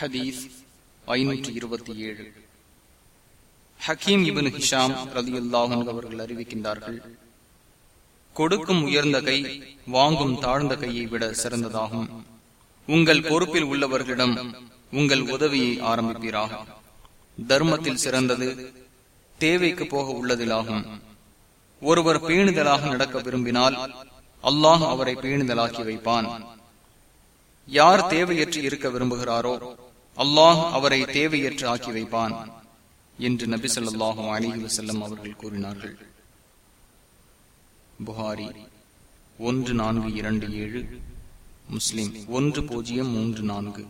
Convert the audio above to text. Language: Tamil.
ஹதீஸ் ஐநூற்றி இருபத்தி ஏழு. ஹக்கீம் இபின் ஹிஷாம் ரதி அல்லாஹன் அவர்கள் அறிவிக்கின்றார்கள் கொடுக்கும் உயர்ந்த கை வாங்கும் தாழ்ந்த கையை விட சிறந்ததாகும். உங்கள் பொறுப்பில் உள்ளவர்களிடம் உங்கள் உதவியை ஆரம்பிப்பீராக. தர்மத்தில் சிறந்தது தேவைக்கு போக உள்ளதிலாகும். ஒருவர் பேணுதலாக நடக்க விரும்பினால் அல்லாஹ் அவரை பேணுதலாக்கி வைப்பான். யார் தேவையற்று இருக்க விரும்புகிறாரோ அல்லாஹ் அவரை தேவையற்று ஆக்கி வைப்பான் என்று நபி சொல்லாஹும் அலிஹி வசல்லம் அவர்கள் கூறினார்கள். புகாரி ஒன்று நான்கு இரண்டு ஏழு முஸ்லிம் ஒன்று பூஜ்ஜியம் மூன்று நான்கு.